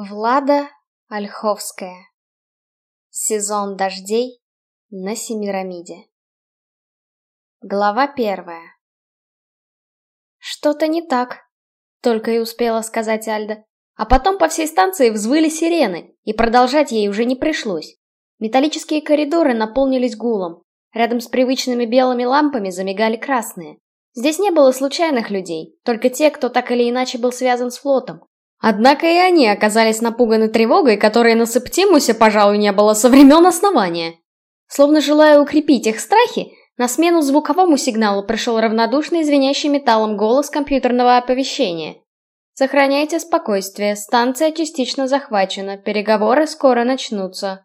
Влада Ольховская. Сезон дождей на Семирамиде. Глава первая. Что-то не так, только и успела сказать Альда. А потом по всей станции взвыли сирены, и продолжать ей уже не пришлось. Металлические коридоры наполнились гулом. Рядом с привычными белыми лампами замигали красные. Здесь не было случайных людей, только те, кто так или иначе был связан с флотом. Однако и они оказались напуганы тревогой, которой на Септимусе, пожалуй, не было со времен основания. Словно желая укрепить их страхи, на смену звуковому сигналу пришел равнодушный звенящий металлом голос компьютерного оповещения. «Сохраняйте спокойствие, станция частично захвачена, переговоры скоро начнутся».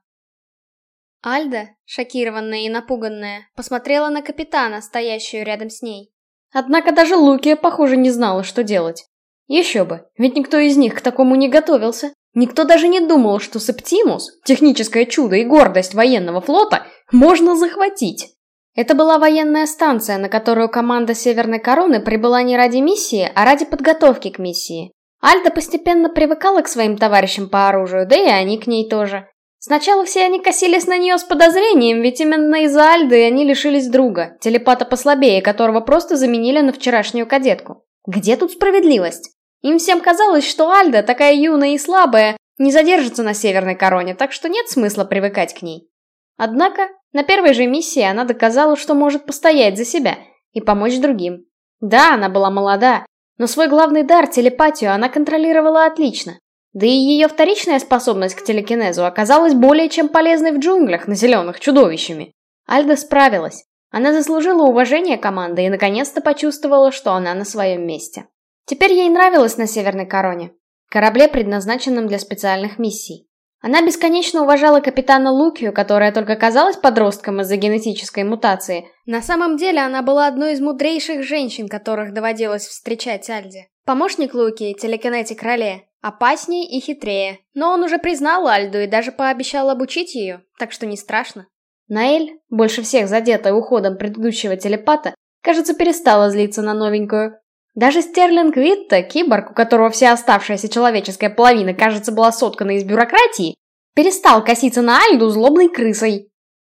Альда, шокированная и напуганная, посмотрела на капитана, стоящую рядом с ней. Однако даже Лукия, похоже, не знала, что делать. Еще бы, ведь никто из них к такому не готовился. Никто даже не думал, что Септимус, техническое чудо и гордость военного флота, можно захватить. Это была военная станция, на которую команда Северной Короны прибыла не ради миссии, а ради подготовки к миссии. Альда постепенно привыкала к своим товарищам по оружию, да и они к ней тоже. Сначала все они косились на нее с подозрением, ведь именно из-за Альды они лишились друга, телепата послабее, которого просто заменили на вчерашнюю кадетку. Где тут справедливость? Им всем казалось, что Альда, такая юная и слабая, не задержится на Северной Короне, так что нет смысла привыкать к ней. Однако, на первой же миссии она доказала, что может постоять за себя и помочь другим. Да, она была молода, но свой главный дар, телепатию, она контролировала отлично. Да и ее вторичная способность к телекинезу оказалась более чем полезной в джунглях, населенных чудовищами. Альда справилась. Она заслужила уважение команды и наконец-то почувствовала, что она на своем месте. Теперь ей нравилось на Северной Короне, корабле, предназначенном для специальных миссий. Она бесконечно уважала капитана Лукию, которая только казалась подростком из-за генетической мутации. На самом деле она была одной из мудрейших женщин, которых доводилось встречать Альде. Помощник Лукии, телекинетик Роле, опаснее и хитрее. Но он уже признал Альду и даже пообещал обучить ее, так что не страшно. Наэль, больше всех задетая уходом предыдущего телепата, кажется, перестала злиться на новенькую. Даже Стерлинг Витта, киборг, у которого вся оставшаяся человеческая половина, кажется, была соткана из бюрократии, перестал коситься на Альду злобной крысой.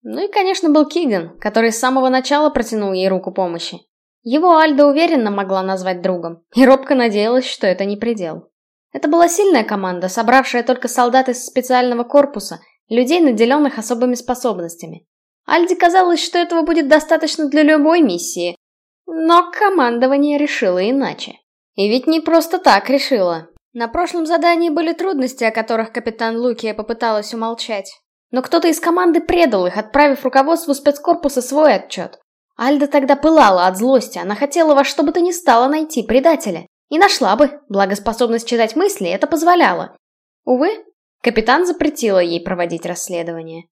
Ну и, конечно, был Киган, который с самого начала протянул ей руку помощи. Его Альда уверенно могла назвать другом, и робко надеялась, что это не предел. Это была сильная команда, собравшая только солдат из специального корпуса, людей, наделенных особыми способностями. Альде казалось, что этого будет достаточно для любой миссии, но командование решило иначе. И ведь не просто так решило. На прошлом задании были трудности, о которых капитан Лукия попыталась умолчать. Но кто-то из команды предал их, отправив руководству спецкорпуса свой отчет. Альда тогда пылала от злости, она хотела во что бы то ни стало найти предателя. И нашла бы, благоспособность читать мысли это позволяла. Увы, капитан запретила ей проводить расследование.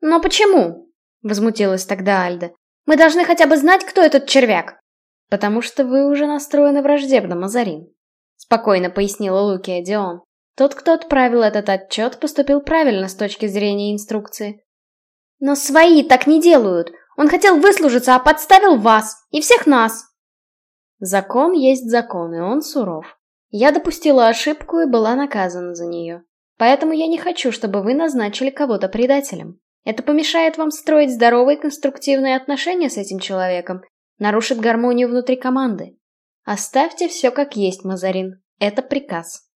«Но почему?» — возмутилась тогда Альда. Мы должны хотя бы знать, кто этот червяк. Потому что вы уже настроены враждебно, Мазарин. Спокойно пояснила Лукия Дион. Тот, кто отправил этот отчет, поступил правильно с точки зрения инструкции. Но свои так не делают. Он хотел выслужиться, а подставил вас и всех нас. Закон есть закон, и он суров. Я допустила ошибку и была наказана за нее. Поэтому я не хочу, чтобы вы назначили кого-то предателем. Это помешает вам строить здоровые конструктивные отношения с этим человеком, нарушит гармонию внутри команды. Оставьте все как есть, Мазарин. Это приказ.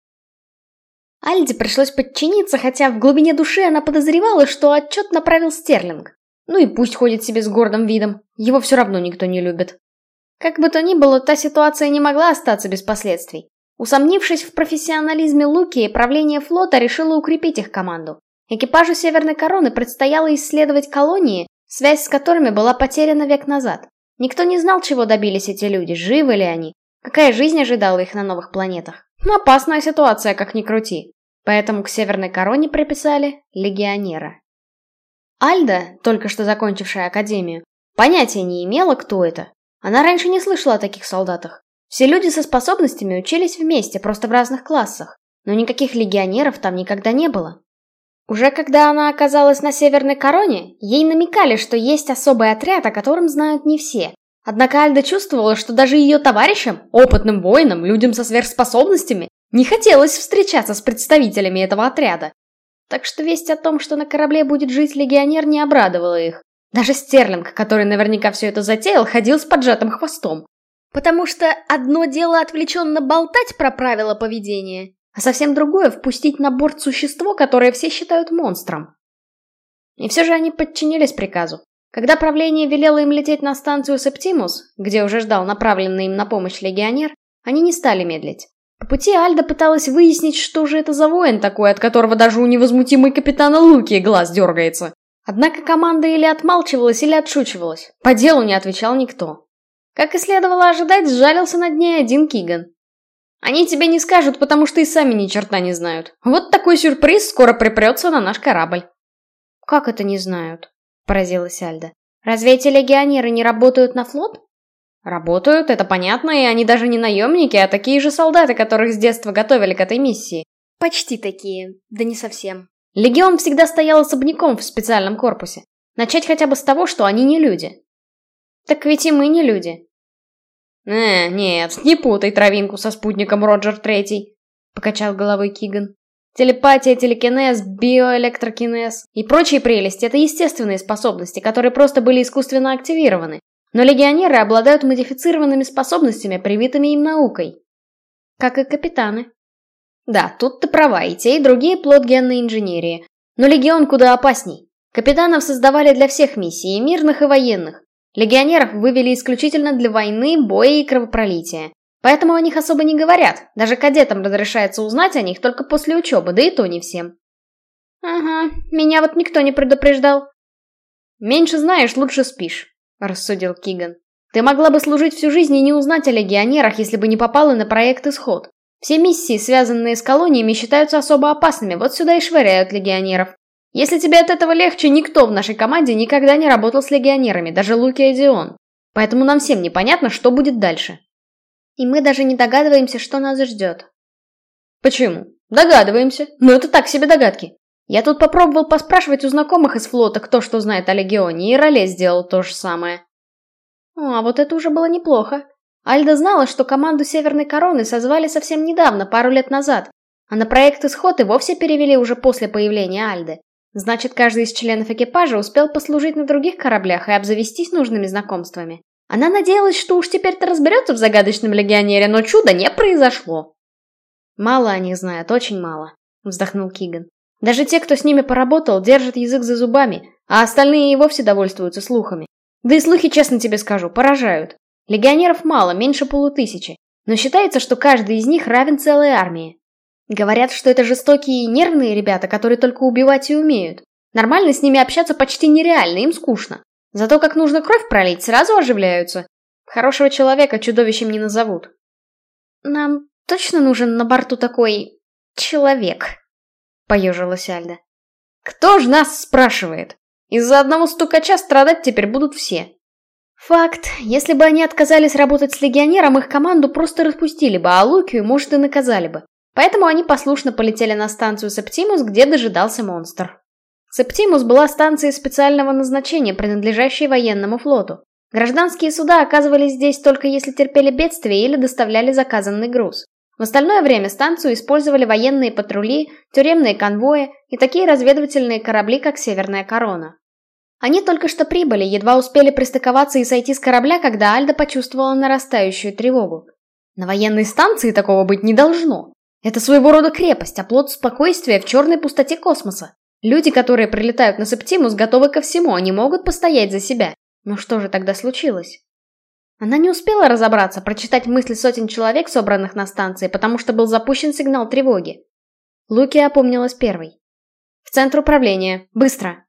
Альде пришлось подчиниться, хотя в глубине души она подозревала, что отчет направил Стерлинг. Ну и пусть ходит себе с гордым видом, его все равно никто не любит. Как бы то ни было, та ситуация не могла остаться без последствий. Усомнившись в профессионализме Луки, правление флота решило укрепить их команду. Экипажу Северной Короны предстояло исследовать колонии, связь с которыми была потеряна век назад. Никто не знал, чего добились эти люди, живы ли они, какая жизнь ожидала их на новых планетах. Но опасная ситуация, как ни крути. Поэтому к Северной Короне приписали легионера. Альда, только что закончившая академию, понятия не имела, кто это. Она раньше не слышала о таких солдатах. Все люди со способностями учились вместе, просто в разных классах. Но никаких легионеров там никогда не было. Уже когда она оказалась на Северной Короне, ей намекали, что есть особый отряд, о котором знают не все. Однако Альда чувствовала, что даже ее товарищам, опытным воинам, людям со сверхспособностями, Не хотелось встречаться с представителями этого отряда. Так что весть о том, что на корабле будет жить легионер, не обрадовала их. Даже Стерлинг, который наверняка все это затеял, ходил с поджатым хвостом. Потому что одно дело отвлеченно болтать про правила поведения, а совсем другое — впустить на борт существо, которое все считают монстром. И все же они подчинились приказу. Когда правление велело им лететь на станцию Септимус, где уже ждал направленный им на помощь легионер, они не стали медлить. По пути Альда пыталась выяснить, что же это за воин такой, от которого даже у невозмутимой капитана Луки глаз дергается. Однако команда или отмалчивалась, или отшучивалась. По делу не отвечал никто. Как и следовало ожидать, сжалился над ней один Киган. Они тебе не скажут, потому что и сами ни черта не знают. Вот такой сюрприз скоро припрется на наш корабль. Как это не знают? Поразилась Альда. Разве эти легионеры не работают на флот? Работают, это понятно, и они даже не наемники, а такие же солдаты, которых с детства готовили к этой миссии. Почти такие, да не совсем. Легион всегда стоял особняком в специальном корпусе. Начать хотя бы с того, что они не люди. Так ведь и мы не люди. «Э, нет, не путай травинку со спутником Роджер Третий», — покачал головой Киган. Телепатия, телекинез, биоэлектрокинез и прочие прелести — это естественные способности, которые просто были искусственно активированы. Но легионеры обладают модифицированными способностями, привитыми им наукой. Как и капитаны. Да, тут ты права, и те, и другие плод генной инженерии. Но легион куда опасней. Капитанов создавали для всех миссий, и мирных, и военных. Легионеров вывели исключительно для войны, боя и кровопролития. Поэтому о них особо не говорят. Даже кадетам разрешается узнать о них только после учебы, да и то не всем. Ага, меня вот никто не предупреждал. Меньше знаешь, лучше спишь, рассудил Киган. Ты могла бы служить всю жизнь и не узнать о легионерах, если бы не попала на проект «Исход». Все миссии, связанные с колониями, считаются особо опасными, вот сюда и швыряют легионеров. Если тебе от этого легче, никто в нашей команде никогда не работал с легионерами, даже Луки и Дион. Поэтому нам всем непонятно, что будет дальше. И мы даже не догадываемся, что нас ждет. Почему? Догадываемся. Но это так себе догадки. Я тут попробовал поспрашивать у знакомых из флота, кто что знает о Легионе, и Роле сделал то же самое. О, а вот это уже было неплохо. Альда знала, что команду Северной Короны созвали совсем недавно, пару лет назад, а на проект «Исход» и вовсе перевели уже после появления Альды. Значит, каждый из членов экипажа успел послужить на других кораблях и обзавестись нужными знакомствами. Она надеялась, что уж теперь-то разберется в загадочном легионере, но чудо не произошло. «Мало они знают, очень мало», — вздохнул Киган. «Даже те, кто с ними поработал, держат язык за зубами, а остальные и вовсе довольствуются слухами. Да и слухи, честно тебе скажу, поражают. Легионеров мало, меньше полутысячи, но считается, что каждый из них равен целой армии. Говорят, что это жестокие и нервные ребята, которые только убивать и умеют. Нормально с ними общаться почти нереально, им скучно. Зато как нужно кровь пролить, сразу оживляются. Хорошего человека чудовищем не назовут. Нам точно нужен на борту такой... человек? Поежилась Альда. Кто ж нас спрашивает? Из-за одного стукача страдать теперь будут все. Факт. Если бы они отказались работать с легионером, их команду просто распустили бы, а Лукию, может, и наказали бы. Поэтому они послушно полетели на станцию Септимус, где дожидался монстр. Септимус была станцией специального назначения, принадлежащей военному флоту. Гражданские суда оказывались здесь только если терпели бедствие или доставляли заказанный груз. В остальное время станцию использовали военные патрули, тюремные конвои и такие разведывательные корабли, как Северная Корона. Они только что прибыли, едва успели пристыковаться и сойти с корабля, когда Альда почувствовала нарастающую тревогу. На военной станции такого быть не должно. Это своего рода крепость, оплот спокойствия в черной пустоте космоса. Люди, которые прилетают на Септимус, готовы ко всему, они могут постоять за себя. Но что же тогда случилось? Она не успела разобраться, прочитать мысли сотен человек, собранных на станции, потому что был запущен сигнал тревоги. Луки опомнилась первой. «В центр управления. Быстро!»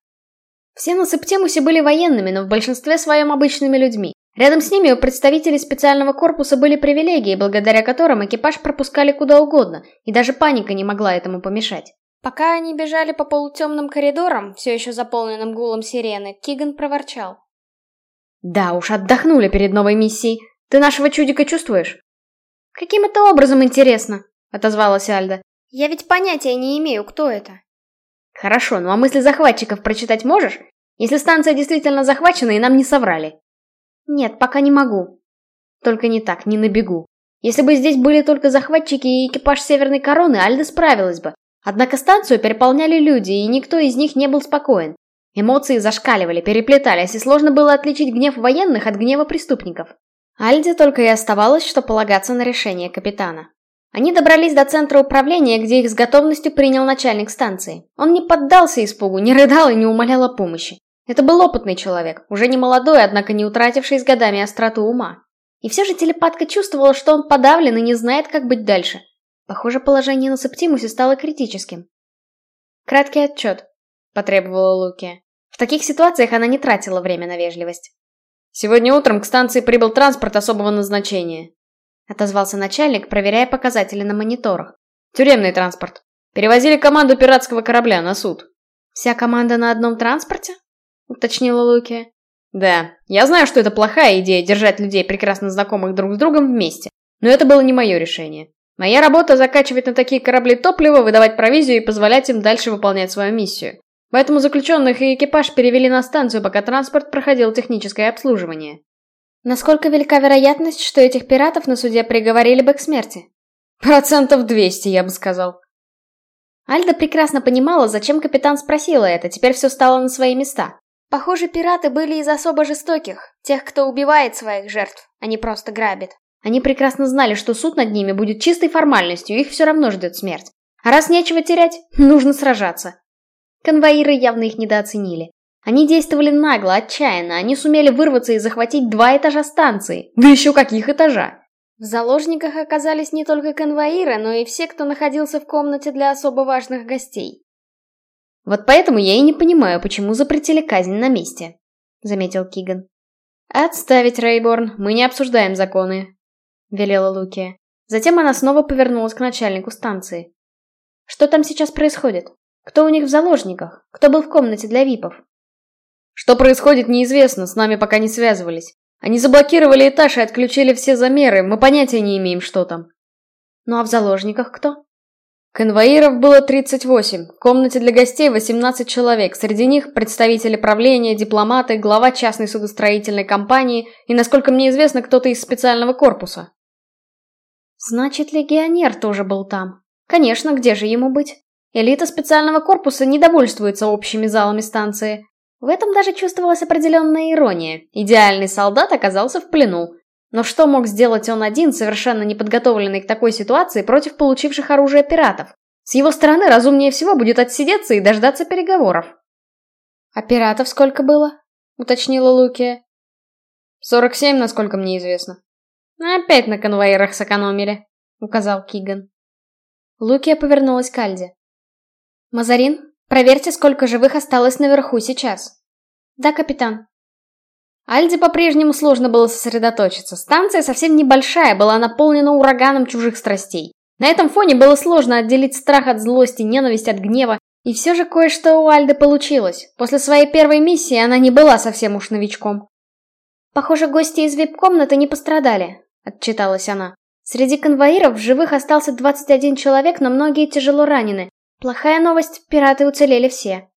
Все на Септимусе были военными, но в большинстве своем обычными людьми. Рядом с ними у представителей специального корпуса были привилегии, благодаря которым экипаж пропускали куда угодно, и даже паника не могла этому помешать. Пока они бежали по полутемным коридорам, все еще заполненным гулом сирены, Киган проворчал. «Да уж, отдохнули перед новой миссией. Ты нашего чудика чувствуешь?» «Каким это образом, интересно?» — отозвалась Альда. «Я ведь понятия не имею, кто это». «Хорошо, ну а мысли захватчиков прочитать можешь? Если станция действительно захвачена и нам не соврали?» «Нет, пока не могу». «Только не так, не на бегу. Если бы здесь были только захватчики и экипаж Северной Короны, Альда справилась бы. Однако станцию переполняли люди, и никто из них не был спокоен. Эмоции зашкаливали, переплетались, и сложно было отличить гнев военных от гнева преступников. Альде только и оставалось, что полагаться на решение капитана. Они добрались до центра управления, где их с готовностью принял начальник станции. Он не поддался испугу, не рыдал и не умолял о помощи. Это был опытный человек, уже не молодой, однако не утративший с годами остроту ума. И все же телепатка чувствовала, что он подавлен и не знает, как быть дальше. Похоже, положение на Септимусе стало критическим. «Краткий отчет», — потребовала Луки. В таких ситуациях она не тратила время на вежливость. «Сегодня утром к станции прибыл транспорт особого назначения», — отозвался начальник, проверяя показатели на мониторах. «Тюремный транспорт. Перевозили команду пиратского корабля на суд». «Вся команда на одном транспорте?» — уточнила Луки. «Да, я знаю, что это плохая идея держать людей, прекрасно знакомых друг с другом, вместе, но это было не мое решение. Моя работа — закачивать на такие корабли топливо, выдавать провизию и позволять им дальше выполнять свою миссию. Поэтому заключенных и экипаж перевели на станцию, пока транспорт проходил техническое обслуживание. Насколько велика вероятность, что этих пиратов на суде приговорили бы к смерти? Процентов 200, я бы сказал. Альда прекрасно понимала, зачем капитан спросила это, теперь все стало на свои места. Похоже, пираты были из особо жестоких, тех, кто убивает своих жертв, а не просто грабит. Они прекрасно знали, что суд над ними будет чистой формальностью, их все равно ждет смерть. А раз нечего терять, нужно сражаться. Конвоиры явно их недооценили. Они действовали нагло, отчаянно, они сумели вырваться и захватить два этажа станции. Да еще каких этажа! В заложниках оказались не только конвоиры, но и все, кто находился в комнате для особо важных гостей. «Вот поэтому я и не понимаю, почему запретили казнь на месте», — заметил Киган. «Отставить, Рейборн, мы не обсуждаем законы», — велела Луки. Затем она снова повернулась к начальнику станции. «Что там сейчас происходит?» Кто у них в заложниках? Кто был в комнате для випов? Что происходит, неизвестно, с нами пока не связывались. Они заблокировали этаж и отключили все замеры, мы понятия не имеем, что там. Ну а в заложниках кто? Конвоиров было 38, в комнате для гостей 18 человек, среди них представители правления, дипломаты, глава частной судостроительной компании и, насколько мне известно, кто-то из специального корпуса. Значит, легионер тоже был там. Конечно, где же ему быть? Элита специального корпуса не довольствуется общими залами станции. В этом даже чувствовалась определенная ирония. Идеальный солдат оказался в плену. Но что мог сделать он один, совершенно неподготовленный к такой ситуации, против получивших оружие пиратов? С его стороны разумнее всего будет отсидеться и дождаться переговоров. «А пиратов сколько было?» — уточнила Луки. «Сорок семь, насколько мне известно». «Опять на конвоирах сэкономили», — указал Киган. Лукия повернулась к Альде. «Мазарин, проверьте, сколько живых осталось наверху сейчас». «Да, капитан». Альде по-прежнему сложно было сосредоточиться. Станция совсем небольшая, была наполнена ураганом чужих страстей. На этом фоне было сложно отделить страх от злости, ненависть от гнева. И все же кое-что у Альды получилось. После своей первой миссии она не была совсем уж новичком. «Похоже, гости из вип-комнаты не пострадали», — отчиталась она. Среди конвоиров в живых остался 21 человек, но многие тяжело ранены. Плохая новость, пираты уцелели все.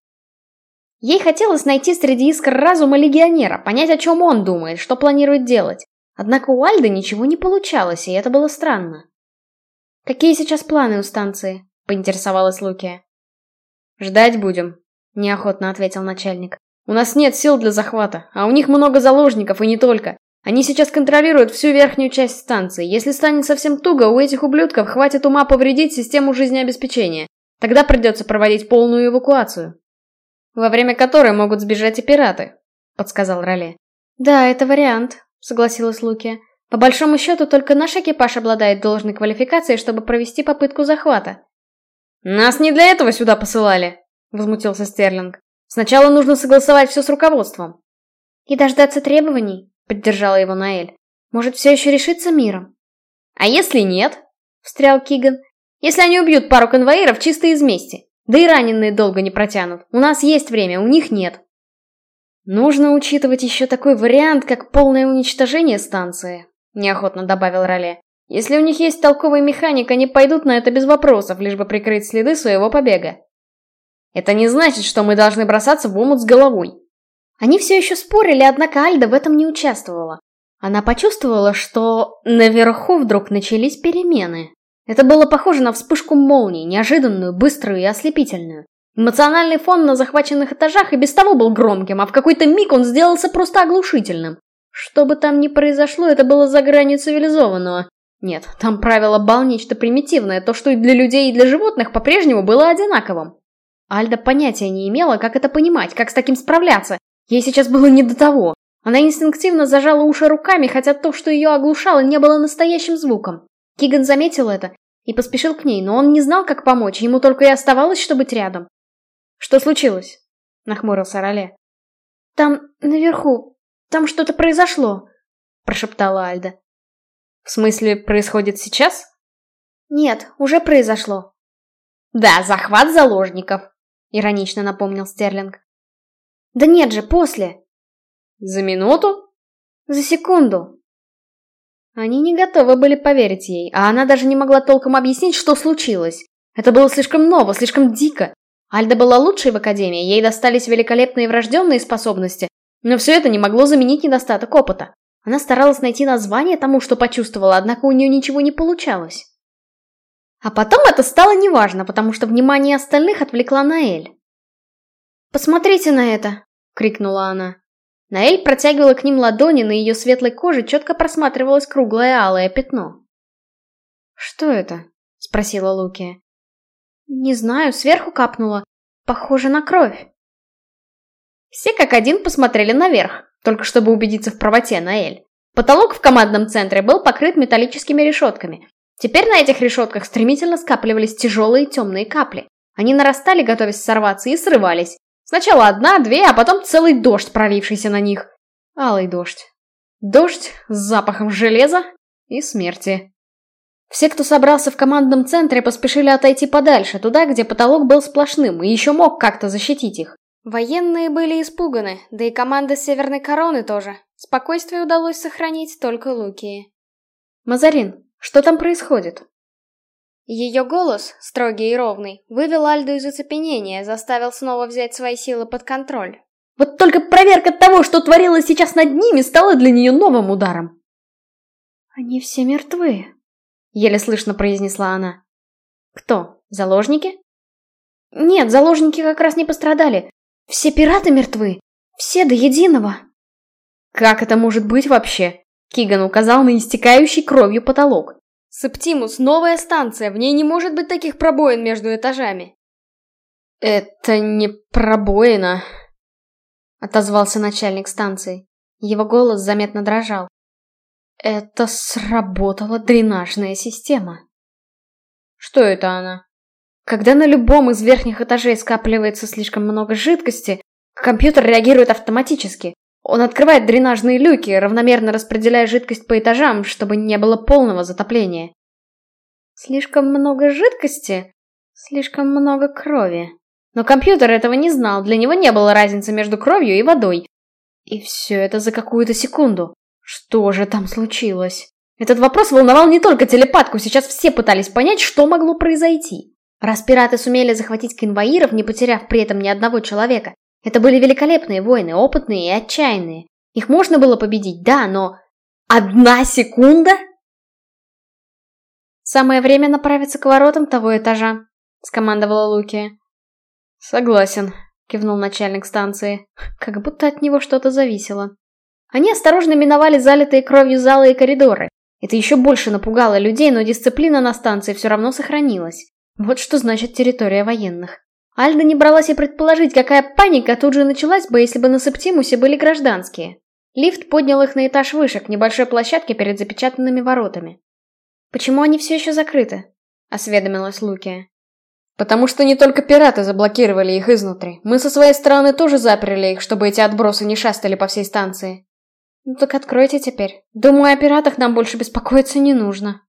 Ей хотелось найти среди искр разума легионера, понять, о чем он думает, что планирует делать. Однако у Альды ничего не получалось, и это было странно. «Какие сейчас планы у станции?» — поинтересовалась Лукия. «Ждать будем», — неохотно ответил начальник. «У нас нет сил для захвата, а у них много заложников, и не только. Они сейчас контролируют всю верхнюю часть станции. Если станет совсем туго, у этих ублюдков хватит ума повредить систему жизнеобеспечения. Тогда придется проводить полную эвакуацию. Во время которой могут сбежать и пираты, подсказал Роле. Да, это вариант, согласилась Луки. По большому счету, только наш экипаж обладает должной квалификацией, чтобы провести попытку захвата. Нас не для этого сюда посылали, возмутился Стерлинг. Сначала нужно согласовать все с руководством. И дождаться требований, поддержала его Наэль. Может, все еще решится миром? А если нет? Встрял Киган. Если они убьют пару конвоиров чисто из мести. Да и раненые долго не протянут. У нас есть время, у них нет. Нужно учитывать еще такой вариант, как полное уничтожение станции, неохотно добавил Роле. Если у них есть толковый механик, они пойдут на это без вопросов, лишь бы прикрыть следы своего побега. Это не значит, что мы должны бросаться в омут с головой. Они все еще спорили, однако Альда в этом не участвовала. Она почувствовала, что наверху вдруг начались перемены. Это было похоже на вспышку молнии, неожиданную, быструю и ослепительную. Эмоциональный фон на захваченных этажах и без того был громким, а в какой-то миг он сделался просто оглушительным. Что бы там ни произошло, это было за гранью цивилизованного. Нет, там правило бал нечто примитивное, то, что и для людей, и для животных по-прежнему было одинаковым. Альда понятия не имела, как это понимать, как с таким справляться. Ей сейчас было не до того. Она инстинктивно зажала уши руками, хотя то, что ее оглушало, не было настоящим звуком. Киган заметил это и поспешил к ней, но он не знал, как помочь, ему только и оставалось, что быть рядом. «Что случилось?» — нахмурился Роле. «Там, наверху, там что-то произошло», — прошептала Альда. «В смысле, происходит сейчас?» «Нет, уже произошло». «Да, захват заложников», — иронично напомнил Стерлинг. «Да нет же, после». «За минуту?» «За секунду». Они не готовы были поверить ей, а она даже не могла толком объяснить, что случилось. Это было слишком ново, слишком дико. Альда была лучшей в Академии, ей достались великолепные врожденные способности, но все это не могло заменить недостаток опыта. Она старалась найти название тому, что почувствовала, однако у нее ничего не получалось. А потом это стало неважно, потому что внимание остальных отвлекла Наэль. «Посмотрите на это!» — крикнула она. Наэль протягивала к ним ладони, на ее светлой коже четко просматривалось круглое алое пятно. «Что это?» — спросила Лукия. «Не знаю, сверху капнуло. Похоже на кровь». Все как один посмотрели наверх, только чтобы убедиться в правоте Наэль. Потолок в командном центре был покрыт металлическими решетками. Теперь на этих решетках стремительно скапливались тяжелые темные капли. Они нарастали, готовясь сорваться, и срывались. Сначала одна, две, а потом целый дождь, пролившийся на них. Алый дождь. Дождь с запахом железа и смерти. Все, кто собрался в командном центре, поспешили отойти подальше, туда, где потолок был сплошным и еще мог как-то защитить их. Военные были испуганы, да и команда Северной Короны тоже. Спокойствие удалось сохранить только Лукии. «Мазарин, что там происходит?» Ее голос, строгий и ровный, вывел Альду из оцепенения, заставил снова взять свои силы под контроль. Вот только проверка того, что творилось сейчас над ними, стала для нее новым ударом. «Они все мертвы», — еле слышно произнесла она. «Кто? Заложники?» «Нет, заложники как раз не пострадали. Все пираты мертвы. Все до единого». «Как это может быть вообще?» Киган указал на истекающий кровью потолок. Септимус — новая станция, в ней не может быть таких пробоин между этажами. Это не пробоина, отозвался начальник станции. Его голос заметно дрожал. Это сработала дренажная система. Что это она? Когда на любом из верхних этажей скапливается слишком много жидкости, компьютер реагирует автоматически. Он открывает дренажные люки, равномерно распределяя жидкость по этажам, чтобы не было полного затопления. Слишком много жидкости, слишком много крови. Но компьютер этого не знал, для него не было разницы между кровью и водой. И все это за какую-то секунду. Что же там случилось? Этот вопрос волновал не только телепатку, сейчас все пытались понять, что могло произойти. Раз пираты сумели захватить конвоиров, не потеряв при этом ни одного человека, это были великолепные воины, опытные и отчаянные. Их можно было победить, да, но... Одна секунда? Самое время направиться к воротам того этажа, скомандовала Луки. Согласен, кивнул начальник станции. Как будто от него что-то зависело. Они осторожно миновали залитые кровью залы и коридоры. Это еще больше напугало людей, но дисциплина на станции все равно сохранилась. Вот что значит территория военных. Альда не бралась и предположить, какая паника тут же началась бы, если бы на Септимусе были гражданские. Лифт поднял их на этаж выше, к небольшой площадке перед запечатанными воротами. «Почему они все еще закрыты?» — осведомилась Лукия. «Потому что не только пираты заблокировали их изнутри. Мы со своей стороны тоже заперли их, чтобы эти отбросы не шастали по всей станции». «Ну так откройте теперь. Думаю, о пиратах нам больше беспокоиться не нужно».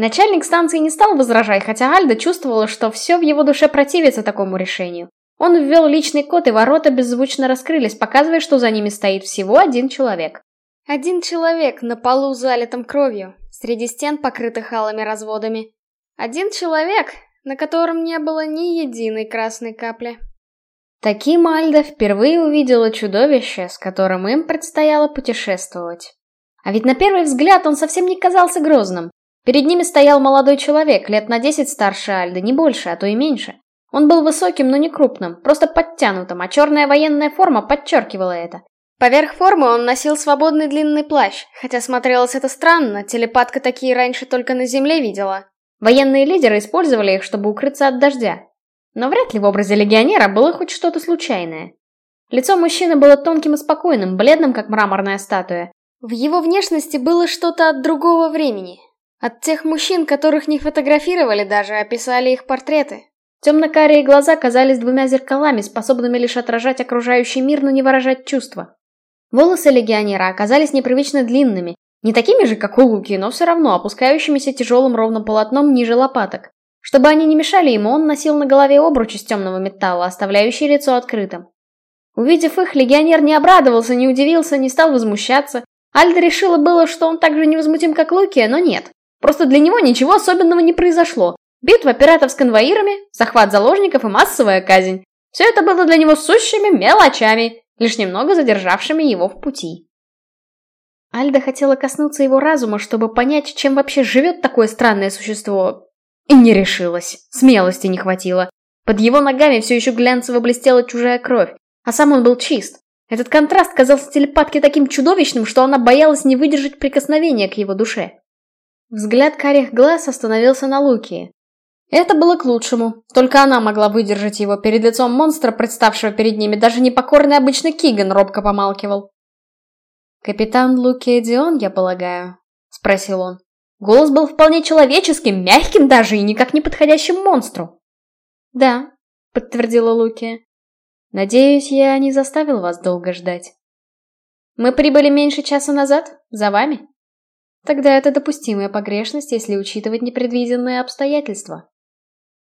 Начальник станции не стал возражать, хотя Альда чувствовала, что все в его душе противится такому решению. Он ввел личный код, и ворота беззвучно раскрылись, показывая, что за ними стоит всего один человек. Один человек на полу, залитом кровью, среди стен, покрытых алыми разводами. Один человек, на котором не было ни единой красной капли. Таким Альда впервые увидела чудовище, с которым им предстояло путешествовать. А ведь на первый взгляд он совсем не казался грозным. Перед ними стоял молодой человек, лет на десять старше Альды, не больше, а то и меньше. Он был высоким, но не крупным, просто подтянутым, а черная военная форма подчеркивала это. Поверх формы он носил свободный длинный плащ, хотя смотрелось это странно, телепатка такие раньше только на земле видела. Военные лидеры использовали их, чтобы укрыться от дождя. Но вряд ли в образе легионера было хоть что-то случайное. Лицо мужчины было тонким и спокойным, бледным, как мраморная статуя. В его внешности было что-то от другого времени. От тех мужчин, которых не фотографировали даже, описали их портреты. Темно-карие глаза казались двумя зеркалами, способными лишь отражать окружающий мир, но не выражать чувства. Волосы легионера оказались непривычно длинными, не такими же, как у Луки, но все равно опускающимися тяжелым ровным полотном ниже лопаток. Чтобы они не мешали ему, он носил на голове обруч из темного металла, оставляющий лицо открытым. Увидев их, легионер не обрадовался, не удивился, не стал возмущаться. Альда решила было, что он так же невозмутим, как Луки, но нет. Просто для него ничего особенного не произошло. Битва пиратов с конвоирами, захват заложников и массовая казнь. Все это было для него сущими мелочами, лишь немного задержавшими его в пути. Альда хотела коснуться его разума, чтобы понять, чем вообще живет такое странное существо. И не решилась. Смелости не хватило. Под его ногами все еще глянцево блестела чужая кровь, а сам он был чист. Этот контраст казался телепатке таким чудовищным, что она боялась не выдержать прикосновения к его душе. Взгляд карих глаз остановился на Лукии. Это было к лучшему. Только она могла выдержать его перед лицом монстра, представшего перед ними. Даже непокорный обычный Киган робко помалкивал. «Капитан Луки Дион, я полагаю?» — спросил он. Голос был вполне человеческим, мягким даже и никак не подходящим монстру. «Да», — подтвердила Луки. «Надеюсь, я не заставил вас долго ждать». «Мы прибыли меньше часа назад? За вами?» «Тогда это допустимая погрешность, если учитывать непредвиденные обстоятельства».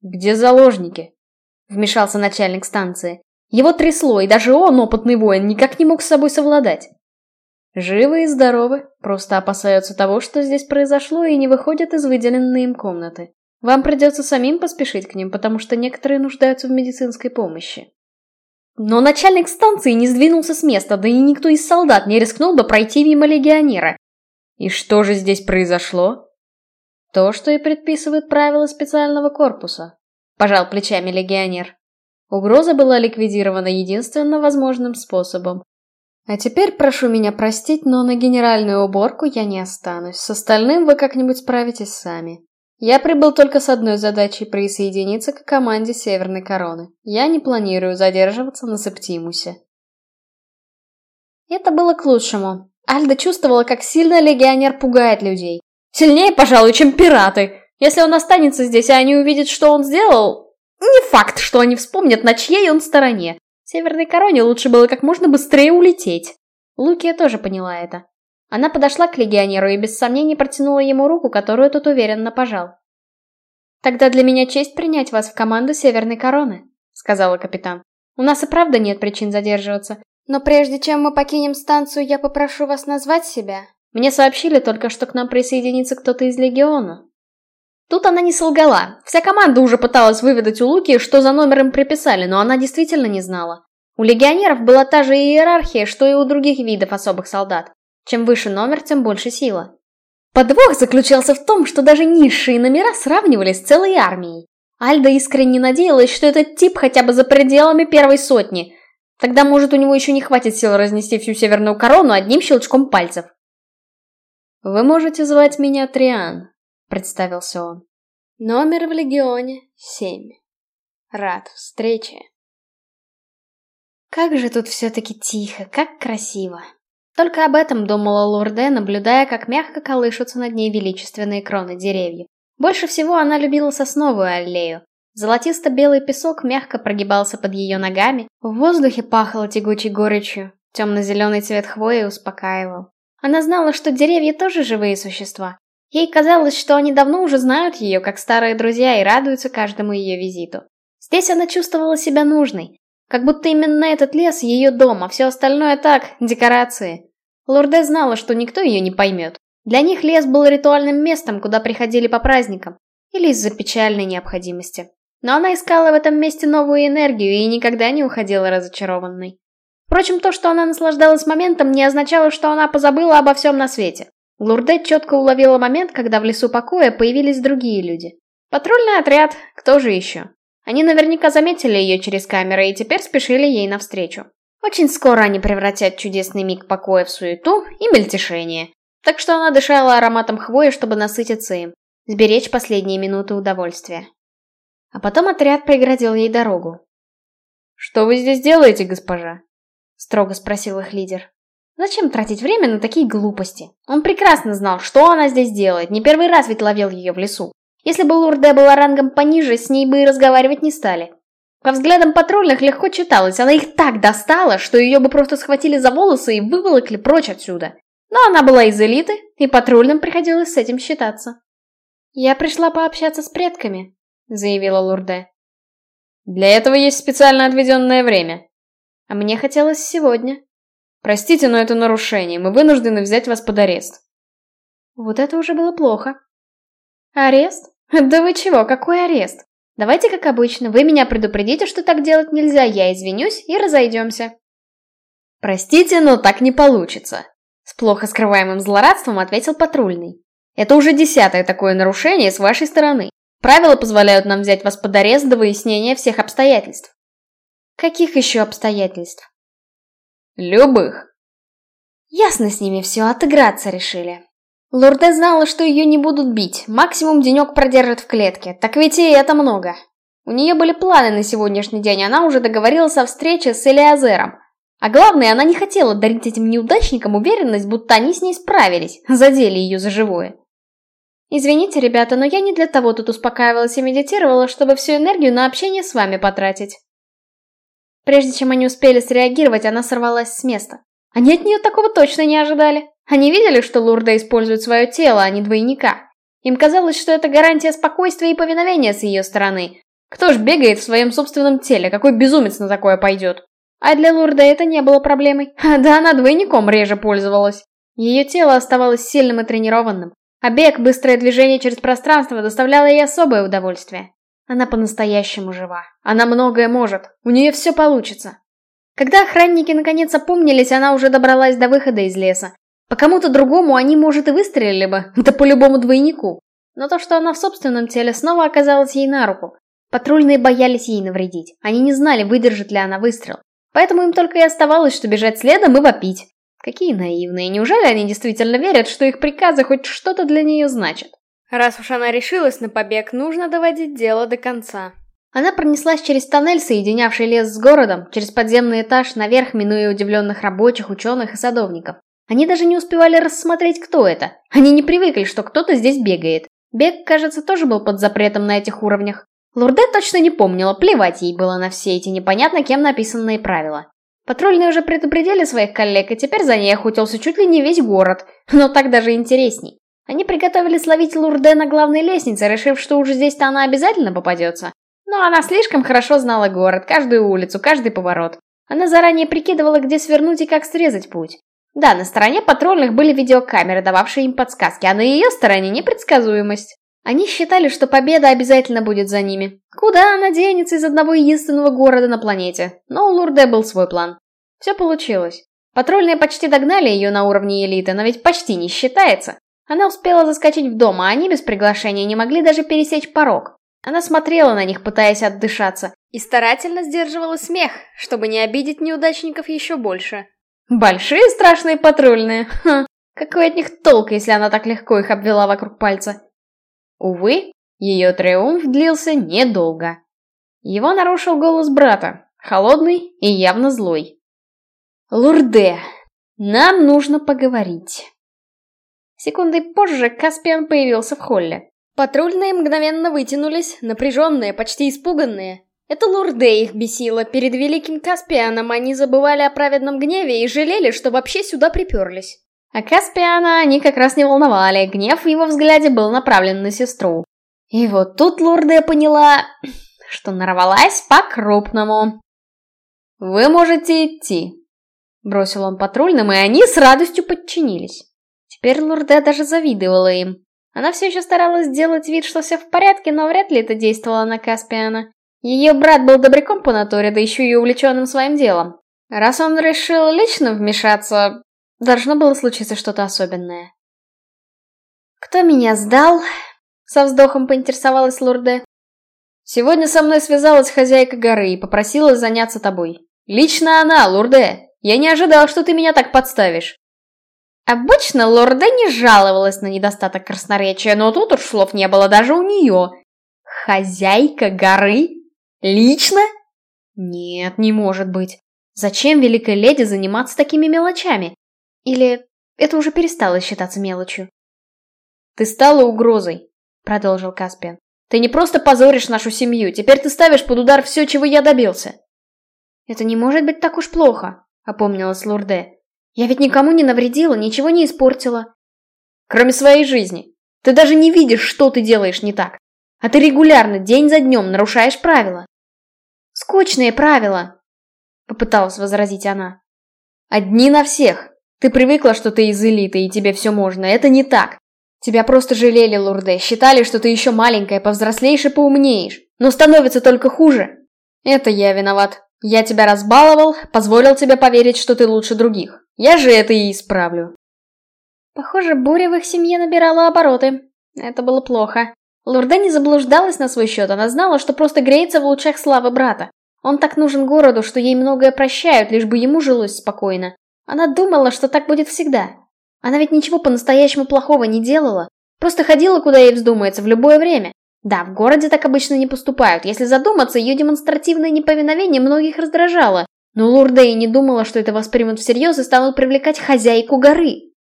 «Где заложники?» — вмешался начальник станции. Его трясло, и даже он, опытный воин, никак не мог с собой совладать. Живы и здоровы, просто опасаются того, что здесь произошло, и не выходят из выделенной им комнаты. Вам придется самим поспешить к ним, потому что некоторые нуждаются в медицинской помощи. Но начальник станции не сдвинулся с места, да и никто из солдат не рискнул бы пройти мимо легионера. И что же здесь произошло? То, что и предписывают правила специального корпуса. Пожал плечами легионер. Угроза была ликвидирована единственно возможным способом. А теперь прошу меня простить, но на генеральную уборку я не останусь. С остальным вы как-нибудь справитесь сами. Я прибыл только с одной задачей присоединиться к команде Северной Короны. Я не планирую задерживаться на Септимусе. Это было к лучшему. Альда чувствовала, как сильно легионер пугает людей. Сильнее, пожалуй, чем пираты. Если он останется здесь, и они увидят, что он сделал... Не факт, что они вспомнят, на чьей он стороне. Северной Короне лучше было как можно быстрее улететь. Лукия тоже поняла это. Она подошла к легионеру и без сомнений протянула ему руку, которую тот уверенно пожал. «Тогда для меня честь принять вас в команду Северной Короны», — сказала капитан. «У нас и правда нет причин задерживаться. Но прежде чем мы покинем станцию, я попрошу вас назвать себя. Мне сообщили только, что к нам присоединится кто-то из Легиона». Тут она не солгала. Вся команда уже пыталась выведать у Луки, что за номер им приписали, но она действительно не знала. У легионеров была та же иерархия, что и у других видов особых солдат. Чем выше номер, тем больше сила. Подвох заключался в том, что даже низшие номера сравнивались с целой армией. Альда искренне надеялась, что этот тип хотя бы за пределами первой сотни. Тогда, может, у него еще не хватит сил разнести всю северную корону одним щелчком пальцев. «Вы можете звать меня Триан», — представился он. «Номер в Легионе семь. Рад встрече». Как же тут все-таки тихо, как красиво. Только об этом думала Лурде, наблюдая, как мягко колышутся над ней величественные кроны деревьев. Больше всего она любила сосновую аллею. Золотисто-белый песок мягко прогибался под ее ногами, в воздухе пахло тягучей горечью, темно-зеленый цвет хвои успокаивал. Она знала, что деревья тоже живые существа. Ей казалось, что они давно уже знают ее, как старые друзья, и радуются каждому ее визиту. Здесь она чувствовала себя нужной, как будто именно этот лес ее дом, а все остальное так, декорации. Лурде знала, что никто ее не поймет. Для них лес был ритуальным местом, куда приходили по праздникам. Или из-за печальной необходимости. Но она искала в этом месте новую энергию и никогда не уходила разочарованной. Впрочем, то, что она наслаждалась моментом, не означало, что она позабыла обо всем на свете. Лурде четко уловила момент, когда в лесу покоя появились другие люди. Патрульный отряд, кто же еще? Они наверняка заметили ее через камеры и теперь спешили ей навстречу. Очень скоро они превратят чудесный миг покоя в суету и мельтешение. Так что она дышала ароматом хвои, чтобы насытиться им, сберечь последние минуты удовольствия. А потом отряд преградил ей дорогу. «Что вы здесь делаете, госпожа?» — строго спросил их лидер. Зачем тратить время на такие глупости? Он прекрасно знал, что она здесь делает, не первый раз ведь ловил ее в лесу. Если бы Лурде была рангом пониже, с ней бы и разговаривать не стали. По взглядам патрульных легко читалось, она их так достала, что ее бы просто схватили за волосы и выволокли прочь отсюда. Но она была из элиты, и патрульным приходилось с этим считаться. «Я пришла пообщаться с предками», — заявила Лурде. «Для этого есть специально отведенное время. А мне хотелось сегодня». Простите, но это нарушение. Мы вынуждены взять вас под арест. Вот это уже было плохо. Арест? Да вы чего, какой арест? Давайте как обычно, вы меня предупредите, что так делать нельзя, я извинюсь и разойдемся. Простите, но так не получится. С плохо скрываемым злорадством ответил патрульный. Это уже десятое такое нарушение с вашей стороны. Правила позволяют нам взять вас под арест до выяснения всех обстоятельств. Каких еще обстоятельств? Любых. Ясно с ними все, отыграться решили. Лурде знала, что ее не будут бить, максимум денек продержат в клетке, так ведь и это много. У нее были планы на сегодняшний день, она уже договорилась о встрече с Элиазером. А главное, она не хотела дарить этим неудачникам уверенность, будто они с ней справились, задели ее за живое. Извините, ребята, но я не для того тут успокаивалась и медитировала, чтобы всю энергию на общение с вами потратить. Прежде чем они успели среагировать, она сорвалась с места. Они от нее такого точно не ожидали. Они видели, что Лурда использует свое тело, а не двойника. Им казалось, что это гарантия спокойствия и повиновения с ее стороны. Кто ж бегает в своем собственном теле, какой безумец на такое пойдет? А для Лурда это не было проблемой. Да она двойником реже пользовалась. Ее тело оставалось сильным и тренированным. А бег, быстрое движение через пространство доставляло ей особое удовольствие. Она по-настоящему жива. Она многое может. У нее все получится. Когда охранники наконец опомнились, она уже добралась до выхода из леса. По кому-то другому они, может, и выстрелили бы, да по любому двойнику. Но то, что она в собственном теле, снова оказалось ей на руку. Патрульные боялись ей навредить. Они не знали, выдержит ли она выстрел. Поэтому им только и оставалось, что бежать следом и вопить. Какие наивные. Неужели они действительно верят, что их приказы хоть что-то для нее значат? Раз уж она решилась на побег, нужно доводить дело до конца. Она пронеслась через тоннель, соединявший лес с городом, через подземный этаж, наверх, минуя удивленных рабочих, ученых и садовников. Они даже не успевали рассмотреть, кто это. Они не привыкли, что кто-то здесь бегает. Бег, кажется, тоже был под запретом на этих уровнях. Лурде точно не помнила, плевать ей было на все эти непонятно кем написанные правила. Патрульные уже предупредили своих коллег, и теперь за ней охотился чуть ли не весь город. Но так даже интересней. Они приготовились ловить Лурде на главной лестнице, решив, что уже здесь-то она обязательно попадется. Но она слишком хорошо знала город, каждую улицу, каждый поворот. Она заранее прикидывала, где свернуть и как срезать путь. Да, на стороне патрульных были видеокамеры, дававшие им подсказки, а на ее стороне непредсказуемость. Они считали, что победа обязательно будет за ними. Куда она денется из одного единственного города на планете? Но у Лурде был свой план. Все получилось. Патрульные почти догнали ее на уровне элиты, но ведь почти не считается. Она успела заскочить в дом, а они без приглашения не могли даже пересечь порог. Она смотрела на них, пытаясь отдышаться, и старательно сдерживала смех, чтобы не обидеть неудачников еще больше. Большие страшные патрульные. Ха, какой от них толк, если она так легко их обвела вокруг пальца? Увы, ее триумф длился недолго. Его нарушил голос брата, холодный и явно злой. «Лурде, нам нужно поговорить». Секундой позже Каспиан появился в холле. Патрульные мгновенно вытянулись, напряженные, почти испуганные. Это Лурде их бесило. Перед великим Каспианом они забывали о праведном гневе и жалели, что вообще сюда приперлись. А Каспиана они как раз не волновали, гнев в его взгляде был направлен на сестру. И вот тут Лурде поняла, что нарвалась по-крупному. «Вы можете идти», — бросил он патрульным, и они с радостью подчинились. Теперь Лурде даже завидовала им. Она все еще старалась сделать вид, что все в порядке, но вряд ли это действовало на Каспиана. Ее брат был добряком по натуре, да еще и увлеченным своим делом. Раз он решил лично вмешаться, должно было случиться что-то особенное. «Кто меня сдал?» — со вздохом поинтересовалась Лурде. «Сегодня со мной связалась хозяйка горы и попросила заняться тобой. Лично она, Лурде. Я не ожидал, что ты меня так подставишь». Обычно Лорде не жаловалась на недостаток красноречия, но тут уж слов не было даже у нее. Хозяйка горы? Лично? Нет, не может быть. Зачем великой леди заниматься такими мелочами? Или это уже перестало считаться мелочью? «Ты стала угрозой», — продолжил Каспиан. «Ты не просто позоришь нашу семью, теперь ты ставишь под удар все, чего я добился». «Это не может быть так уж плохо», — опомнилась Лурде. Я ведь никому не навредила, ничего не испортила. Кроме своей жизни. Ты даже не видишь, что ты делаешь не так. А ты регулярно, день за днем, нарушаешь правила. Скучные правила, попыталась возразить она. Одни на всех. Ты привыкла, что ты из элиты, и тебе все можно. Это не так. Тебя просто жалели, Лурде, считали, что ты еще маленькая, повзрослеешь и поумнеешь. Но становится только хуже. Это я виноват. Я тебя разбаловал, позволил тебе поверить, что ты лучше других. Я же это и исправлю. Похоже, буря в их семье набирала обороты. Это было плохо. Лурда не заблуждалась на свой счет, она знала, что просто греется в лучах славы брата. Он так нужен городу, что ей многое прощают, лишь бы ему жилось спокойно. Она думала, что так будет всегда. Она ведь ничего по-настоящему плохого не делала. Просто ходила, куда ей вздумается, в любое время. Да, в городе так обычно не поступают. Если задуматься, ее демонстративное неповиновение многих раздражало. Но Лурдей не думала, что это воспримут всерьез и станут привлекать хозяйку горы.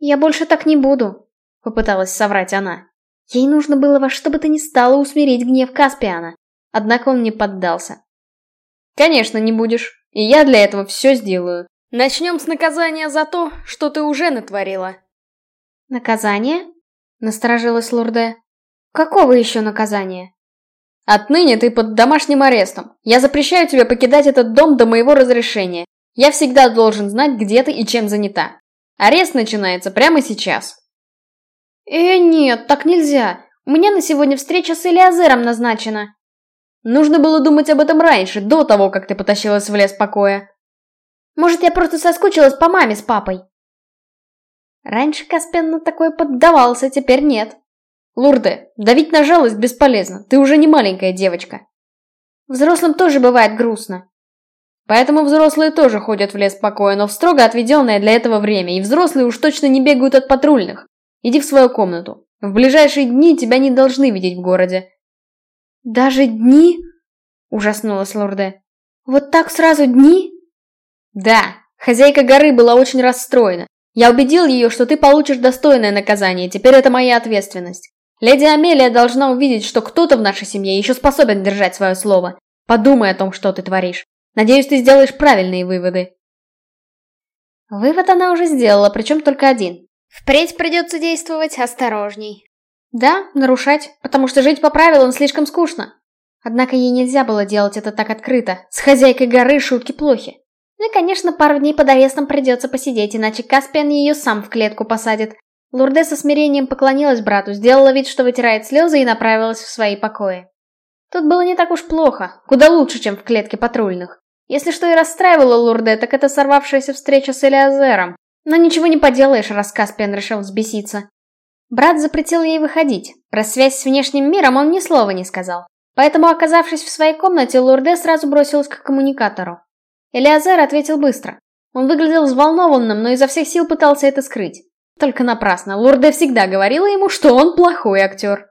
«Я больше так не буду», — попыталась соврать она. Ей нужно было во что бы то ни стало усмирить гнев Каспиана. Однако он не поддался. «Конечно, не будешь. И я для этого все сделаю. Начнем с наказания за то, что ты уже натворила». «Наказание?» — насторожилась Лурде. «Какого еще наказания?» Отныне ты под домашним арестом. Я запрещаю тебе покидать этот дом до моего разрешения. Я всегда должен знать, где ты и чем занята. Арест начинается прямо сейчас. Э, нет, так нельзя. У меня на сегодня встреча с Элиазером назначена. Нужно было думать об этом раньше, до того, как ты потащилась в лес покоя. Может, я просто соскучилась по маме с папой? Раньше Каспен на такое поддавался, теперь нет. Лурде, давить на жалость бесполезно, ты уже не маленькая девочка. Взрослым тоже бывает грустно. Поэтому взрослые тоже ходят в лес покоя, но в строго отведенное для этого время, и взрослые уж точно не бегают от патрульных. Иди в свою комнату. В ближайшие дни тебя не должны видеть в городе. Даже дни? Ужаснулась Лурде. Вот так сразу дни? Да, хозяйка горы была очень расстроена. Я убедил ее, что ты получишь достойное наказание, теперь это моя ответственность. Леди Амелия должна увидеть, что кто-то в нашей семье еще способен держать свое слово. Подумай о том, что ты творишь. Надеюсь, ты сделаешь правильные выводы. Вывод она уже сделала, причем только один. Впредь придется действовать осторожней. Да, нарушать, потому что жить по правилам слишком скучно. Однако ей нельзя было делать это так открыто. С хозяйкой горы шутки плохи. Ну и, конечно, пару дней под арестом придется посидеть, иначе Каспиан ее сам в клетку посадит, Лурде со смирением поклонилась брату, сделала вид, что вытирает слезы и направилась в свои покои. Тут было не так уж плохо, куда лучше, чем в клетке патрульных. Если что и расстраивало Лурде, так это сорвавшаяся встреча с Элиазером. Но ничего не поделаешь, раз Каспиан решил взбеситься. Брат запретил ей выходить. Про связь с внешним миром он ни слова не сказал. Поэтому, оказавшись в своей комнате, Лурде сразу бросилась к коммуникатору. Элиазер ответил быстро. Он выглядел взволнованным, но изо всех сил пытался это скрыть. Только напрасно, Лурде всегда говорила ему, что он плохой актер.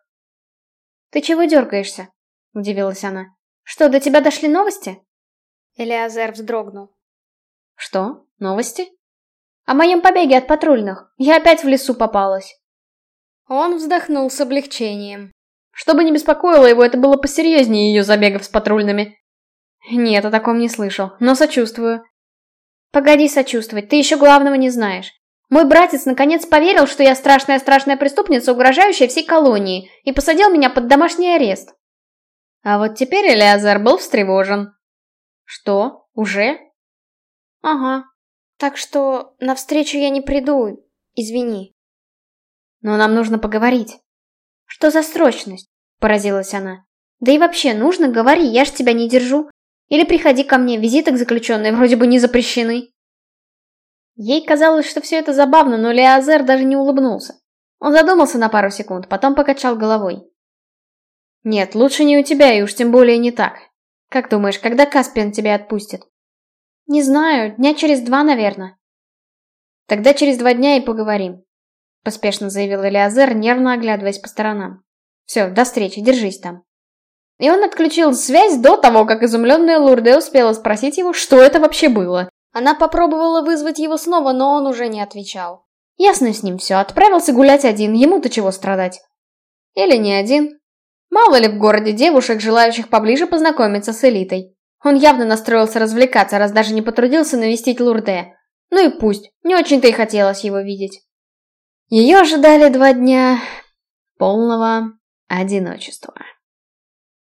«Ты чего дергаешься?» — удивилась она. «Что, до тебя дошли новости?» Элиазер вздрогнул. «Что? Новости?» «О моем побеге от патрульных. Я опять в лесу попалась». Он вздохнул с облегчением. Чтобы не беспокоило его, это было посерьезнее ее забегов с патрульными. Нет, о таком не слышал, но сочувствую. Погоди сочувствовать, ты еще главного не знаешь. Мой братец наконец поверил, что я страшная-страшная преступница, угрожающая всей колонии, и посадил меня под домашний арест. А вот теперь Элиазар был встревожен. Что? Уже? Ага. Так что на встречу я не приду, извини. Но нам нужно поговорить. Что за срочность? Поразилась она. Да и вообще, нужно, говори, я ж тебя не держу. Или приходи ко мне, визиты к заключенной вроде бы не запрещены. Ей казалось, что все это забавно, но Леозер даже не улыбнулся. Он задумался на пару секунд, потом покачал головой. «Нет, лучше не у тебя, и уж тем более не так. Как думаешь, когда Каспиан тебя отпустит?» «Не знаю, дня через два, наверное». «Тогда через два дня и поговорим», — поспешно заявил Элиазер, нервно оглядываясь по сторонам. «Все, до встречи, держись там». И он отключил связь до того, как изумленная Лурде успела спросить его, что это вообще было. Она попробовала вызвать его снова, но он уже не отвечал. Ясно с ним все, отправился гулять один, ему-то чего страдать. Или не один. Мало ли в городе девушек, желающих поближе познакомиться с элитой. Он явно настроился развлекаться, раз даже не потрудился навестить Лурде. Ну и пусть, не очень-то и хотелось его видеть. Ее ожидали два дня полного одиночества.